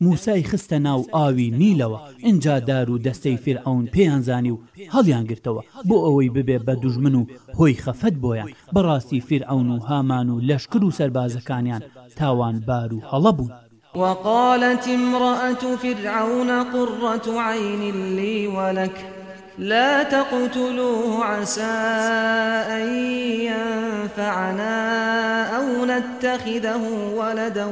موسای خستە ناو ئاوی نیلەوە ئینجا دار و دەستەی فیرعەون پێیان زانی و هەڵیان گرتەوە بۆ ئەوەی ببێ بە دوژمن و هۆی خەفەت بۆیان بەڕاستی فیرعەون و هامان و لەشکر و سەربازەکانیان تاوانبار و هەڵە بوون. وقالت امرأة فرعون قرة عین لی ولک. لا تقتلوه عسى ان ينفعنا او نتخذه ولدا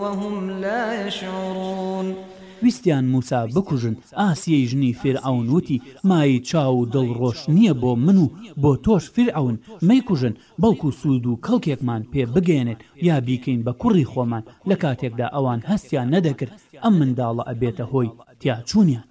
وهم لا يشعرون ویستیان موسا بکوژن، ئاسیەی ژنی فیرعەون وتی، مایەی چاو و دڵ ڕۆش نیە بۆ من و بۆ تۆش فیرعەون، مەیکوژن، بەڵکو سوود و کەڵکێکمان پێ بگەیەنێت یا بیکەین بە کوڕی خۆمان، لەکاتێکدا ئەوان هەستیان نەدەکرد ئەم منداڵە ئەبێتە هۆی تیاچوونیان.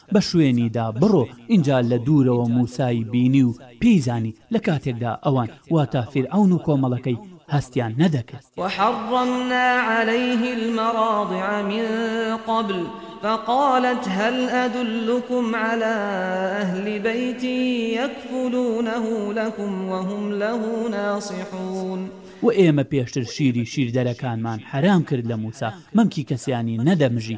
بە شوێنیدا بڕۆ، ئینجا لە دوورەوە موسای بینی و پێی زانی، لە کاتێکدا ئەوان، واتە فیرعەون و کۆمەڵەکەی، هەستیان نەدەکرد. وحرمنا علیه المراضع من قبل فقالت هل ادلکم علی اهل بیت یکفلونه لکم وهم له ناصحون. وئێمە پێشتر شیری شیردەرەکانمان حەرام کرد لە موسا، مەمکی کەسیانی نەدەمژی،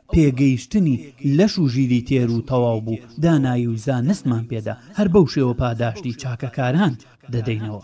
پێگەیشتنی لەش و ژیری تێر و تەواو بوو دانایی و زانستمان پێدا، هەر بەو شێوە پاداشتی چاکەکاران دەدەینەوە.